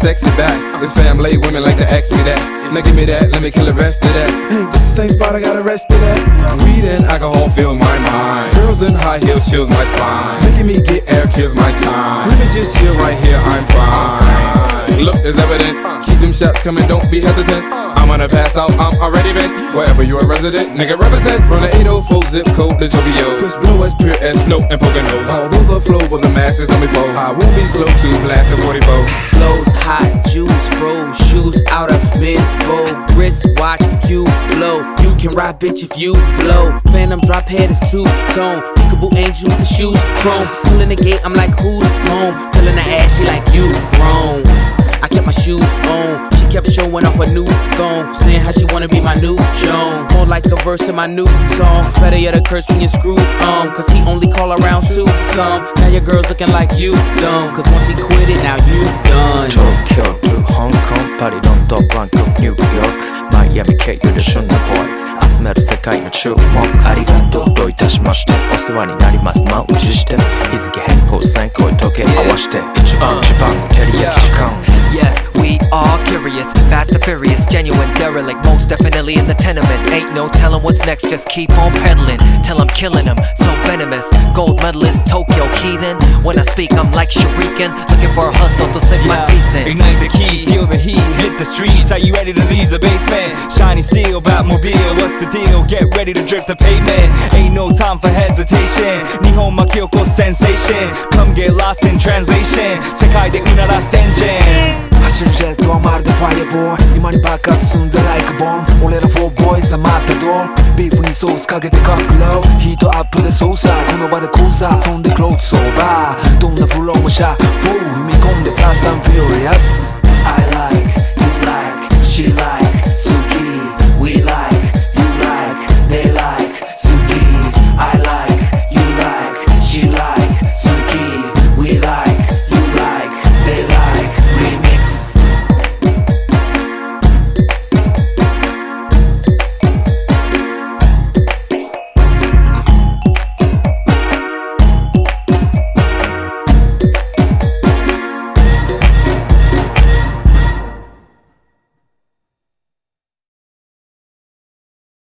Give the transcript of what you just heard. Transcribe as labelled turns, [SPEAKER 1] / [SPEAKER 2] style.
[SPEAKER 1] This family women like to ask me that. Now give me that, let me kill the rest of that. This the same spot I got arrested at? Weed and alcohol fills my mind. Girls in high heels chills my spine. Making me get air kills my time. Women just chill right here, I'm fine. Look is evident. Keep them shots coming, don't be hesitant. I'm gonna pass out, I'm already bent. Wherever you're a resident, nigga represent from the 804 zip code to Tokyo. Push blue as pure as snow and Poconos. Although the flow of the masses know me fold, I won't be slow to blast a 44.
[SPEAKER 2] Flows hot, juice froze, shoes out of men's vogue. Wrist watch, you blow. You can ride, bitch, if you blow. Phantom drop head is two tone. Peekaboo angel with the shoes chrome. Pulling the gate, I'm like, who's home? Feeling the ass, she like, you grown showing off a new phone, saying how she wanna be my new Joan. More like a verse in my new song. Better yet, a curse when you screw um, cause he only call around two some. Now your girl's looking like you dumb, cause once he quit it, now you done.
[SPEAKER 3] Tokyo to Hong Kong, Paris, London, Bangkok, New York, Miami, K to the Shunna Boys. 集める世界の注文ありがとうといたしましてお世話になります満打ちして日付変更線香時計合わして一番一番照り焼き時間
[SPEAKER 4] uh, Yes fast and furious, genuine, derelict, most definitely in the tenement. Ain't no telling what's next, just keep on peddling till I'm killing them. So venomous, gold medalist, Tokyo heathen. When I speak, I'm like shuriken, looking for a hustle to sink yeah. my teeth in.
[SPEAKER 5] Ignite the key, feel the heat, hit the streets. Are you ready to leave the basement? Shiny steel, Batmobile, what's the deal? Get ready to drift the pavement. Ain't no time for hesitation. Nihon Makyoko sensation. Come get lost in translation.
[SPEAKER 6] Sekai de unara senjin. トはまるでファイアボーイ今に爆発すんぜ like a bomb 俺ら 4 boys は待ったドアビーフにソースかけてカックローヒートアップで操作この場で交差遊んでクローズソーバーどんなフローもシャッフル踏み込んでファーストフューリアス